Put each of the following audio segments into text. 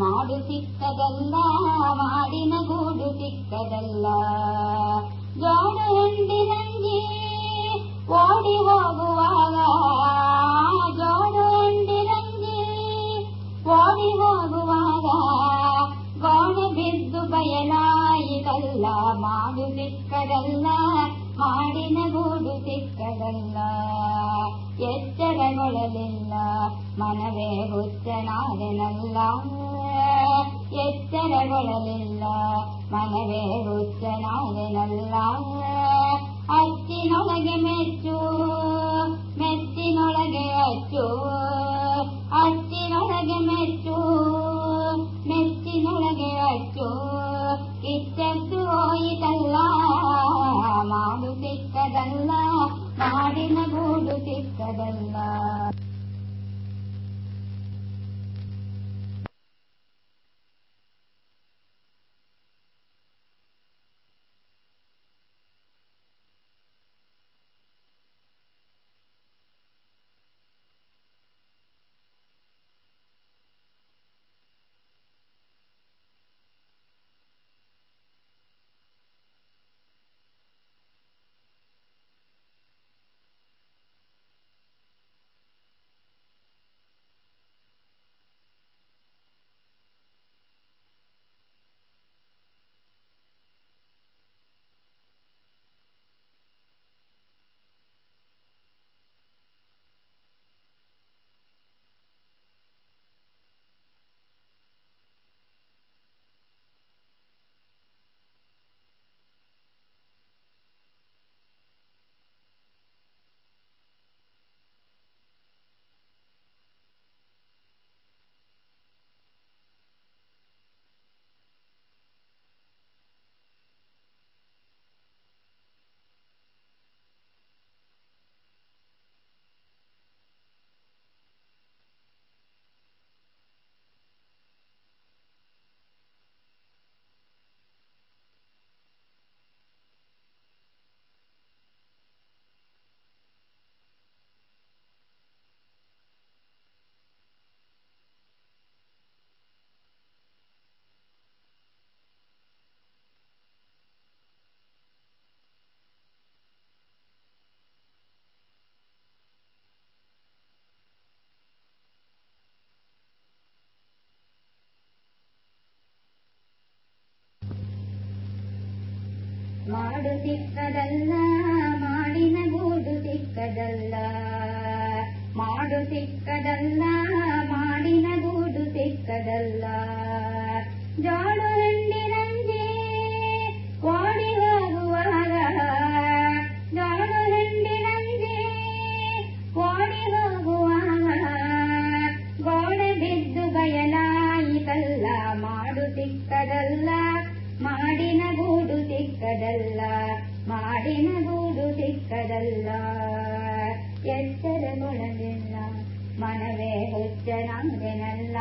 ಮಾಡು ಸಿಕ್ಕದಲ್ಲ, ಮಾಡಿನ ಗೂಡು ಸಿಕ್ಕದಲ್ಲ. ಜೋಡು ಹೆಂಡಿ ನಂಗೆ ಓಡಿ ಹೋಗುವಾಗ ಜೋಡು ಹೆಂಡಿ ನಂಗೆ ಓಡಿ ಹೋಗುವಾಗ, ಗೋಣ ಬಿದ್ದು ಬಯಲಾಯಿತಲ್ಲ, ಮಾಡು ಸಿಕ್ಕದಲ್ಲ, ಮಾಡಿನ ಗೂಡು ಸಿಕ್ಕದಲ್ಲ. ಎಚ್ಚರಗೊಳ್ಳಲಿಲ್ಲ ಮನವೇ ಹುಚ್ಚನಾದೆನಲ್ಲ ಎಚ್ಚರಗೊಳ್ಳಲಿಲ್ಲ ಮನವೇ ಹುಚ್ಚನಾದೆನಲ್ಲ ಅಚ್ಚಿನೊಳಗೆ ಮೆಚ್ಚು ಮೆಚ್ಚಿನೊಳಗೆ ಅಚ್ಚು ಅಚ್ಚಿನೊಳಗೆ ಮೆಚ್ಚು ಮೆಚ್ಚಿನೊಳಗೆ ಅಚ್ಚು ಕಿಚ್ಚದ್ದು ಹೋಯಿತಲ್ಲ ಮಾಡು ಸಿಕ್ಕದಲ್ಲ ಮಾಡಿನ ಗೂಡು ಸಿಕ್ಕದಲ್ಲ. ಮಾಡು ಸಿಕ್ಕದಲ್ಲ ಮಾಡಿನ ಗೂಡು ಸಿಕ್ಕದಲ್ಲ. ಮಾಡು ಸಿಕ್ಕದಲ್ಲ ಮಾಡಿನ ಗೂಡು ಸಿಕ್ಕದಲ್ಲ. ಸಿಕ್ಕದಲ್ಲ ಎಚ್ಚರಗೊಳ್ಳಲಿಲ್ಲ ಮನವೇ ಹುಚ್ಚನಾದೆನಲ್ಲ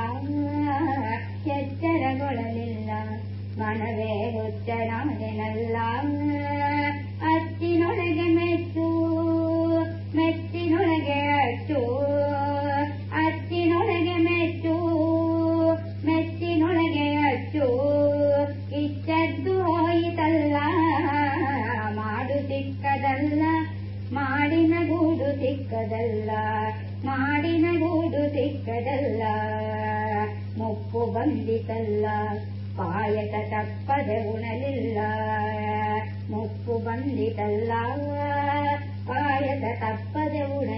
ಮುಪ್ಪು ಬಂದಿತಲ್ಲ ಪಾಯಸ ತಪ್ಪದೆ ಉಣಲಿಲ್ಲ. ಮುಪ್ಪು ಬಂದಿತಲ್ಲ ಪಾಯಸ ತಪ್ಪದೆ ಉಣಲಿಲ್ಲ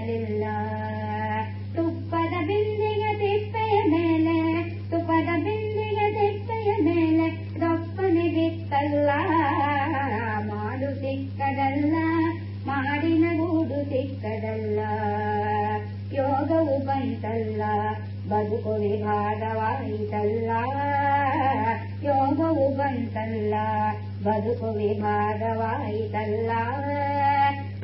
ಬದುಕು ವಿಭಾಗವಾಯಿತಲ್ಲ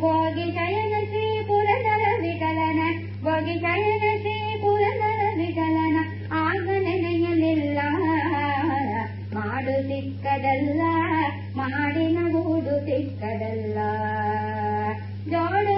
ಹೋಗಿ ಶಯನ ಶ್ರೀ ಪುರದರ ವಿಕಲನ ಹೋಗಿ ಶಯನ ಶ್ರೀ ಪುರದರ ವಿಕಲನ ಆಗ ನೆನೆಯಲಿಲ್ಲ ಮಾಡು ಸಿಕ್ಕದಲ್ಲ ಮಾಡಿನ ಗೂಡು ಸಿಕ್ಕದಲ್ಲ ಜೋಡು